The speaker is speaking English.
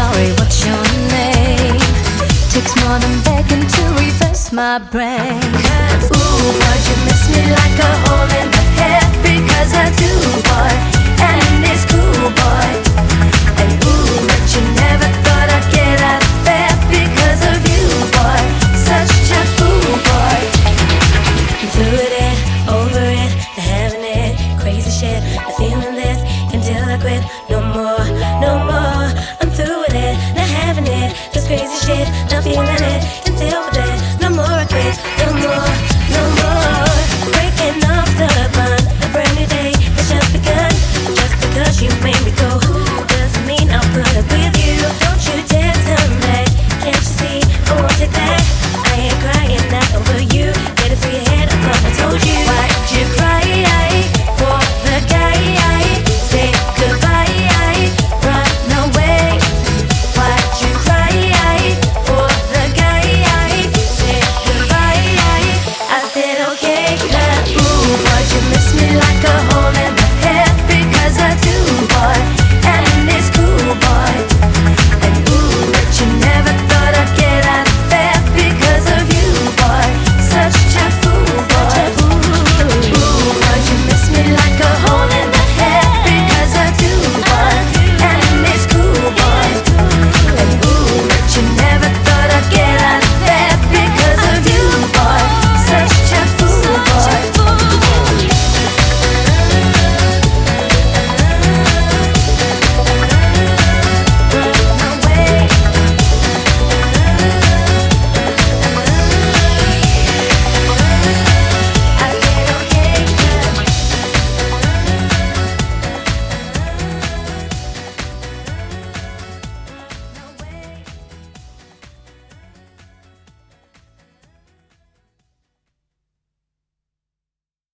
sorry, what's your name? Takes more than begging to reverse my brain. Ooh, but you miss me like a hole in the head because I do, boy. And it's feeling it until the day. No